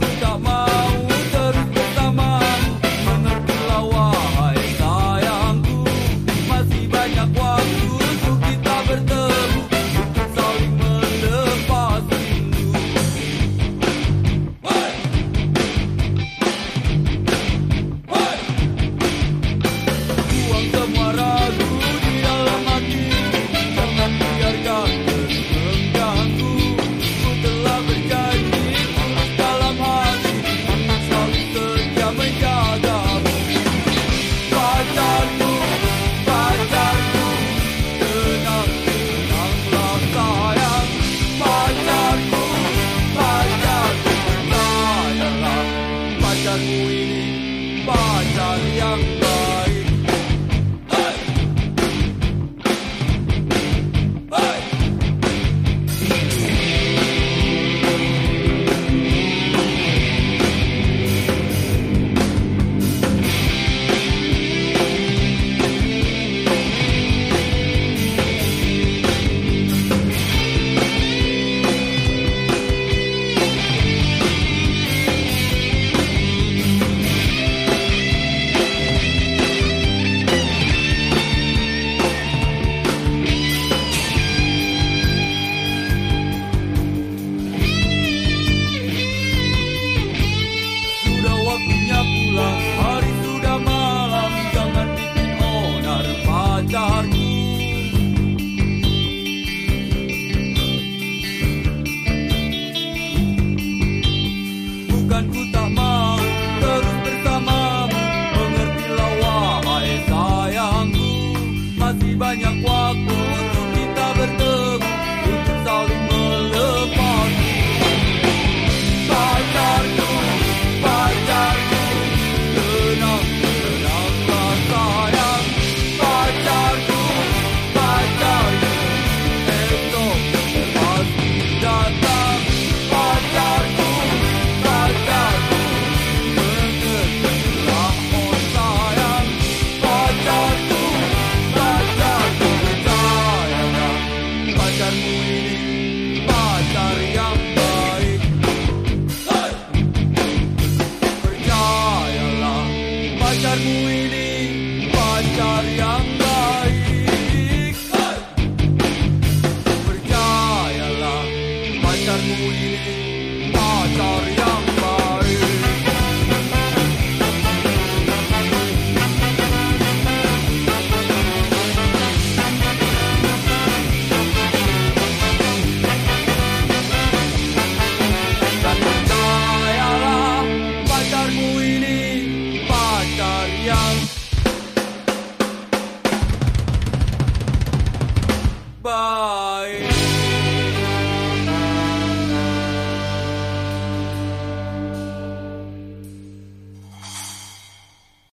stop my. 阳光 pacar